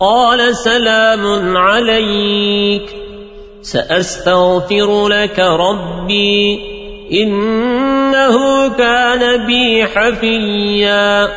قال سلام عليك. سأستغفر لك ربي. إنه كان بي حفيا.